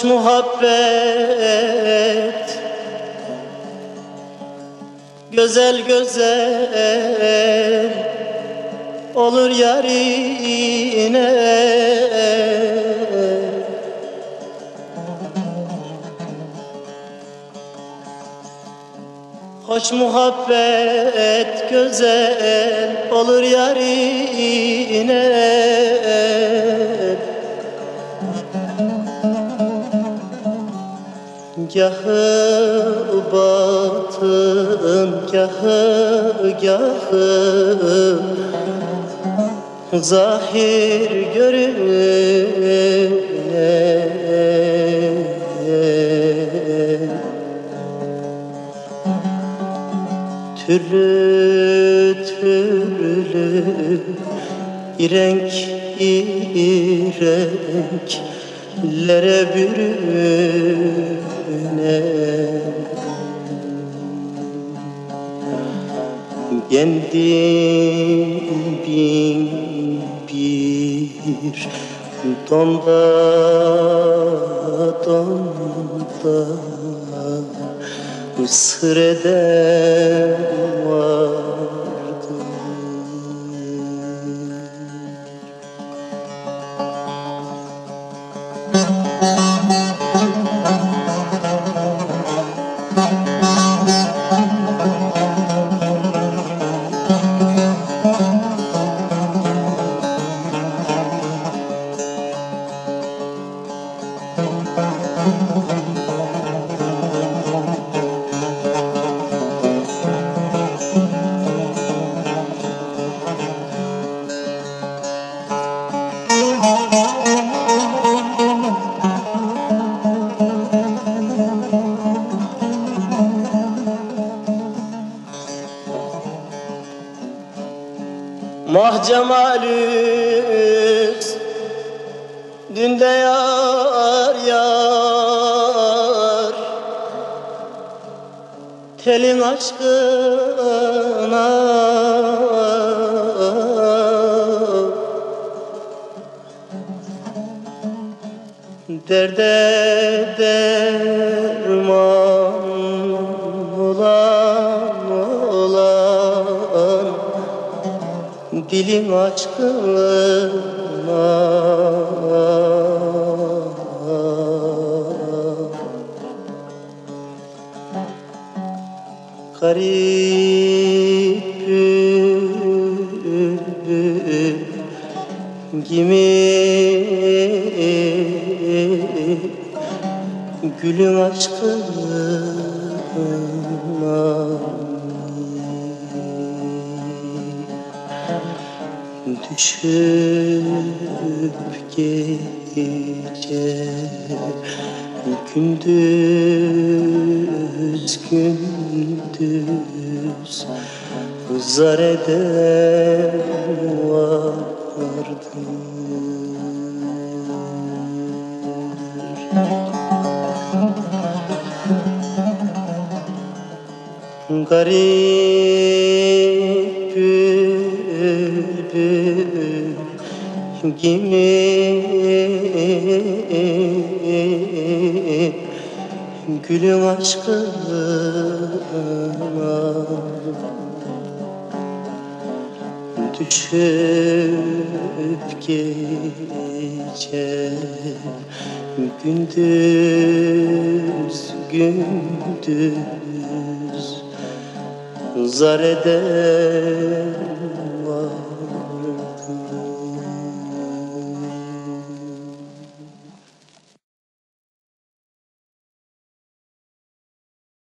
Hoş muhabbet. Güzel güzel Olur yarine Hoş muhabbet güzel olur yarine Gahı batın gahı gahı Zahir görüne Türlü türlü irenk irenklere Kendim bin bir donda donda. Mısır eden Mahcemalüs Dünde yar yar Telin aşkına Derde derman Dilim aşkına Garip gibi Gülün aşkına Düşüp gece Gündüz gündüz. Zar eden vardır. Garip bülbül gibi Gülün aşkına Düşüp gece Gündüz gündüz Zar eden var